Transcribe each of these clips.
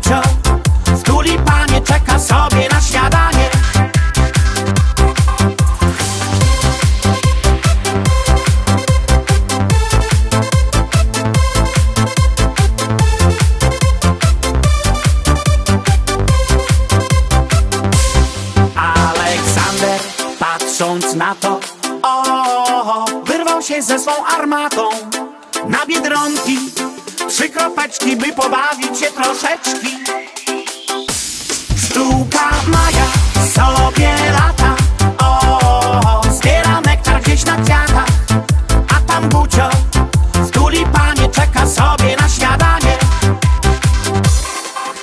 Gucio w tulipanie czeka sobie na śniadanie. Aleksander, patrząc na to, o, wyrwał się ze swą armatą. Na biedronki, trzy kropeczki, by pobawić się troszeczki. Pszczółka Maja sobie lata, o, zbiera nektar gdzieś na kwiatach, a tam Gucio w tulipanie czeka sobie na śniadanie.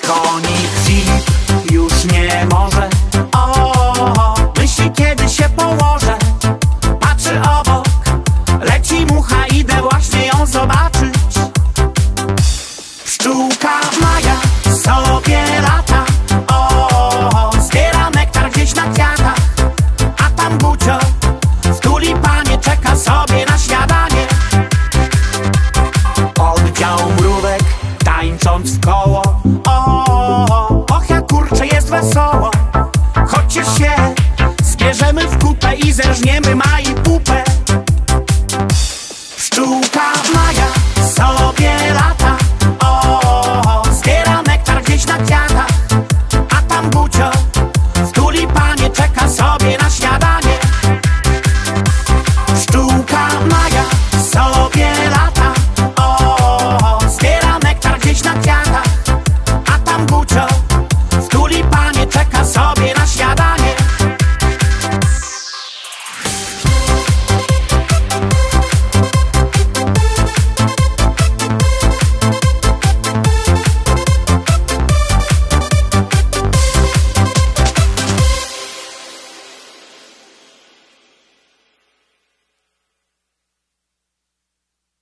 Konik Filip już nie może. O, myśli kiedy się położę. Patrzy obok, leci mucha Idę właśnie ją zobaczyć wesoło. Chociaż się zbierzemy w kupę i zerżniemy Mai pupę. Pszczółka Maja sobie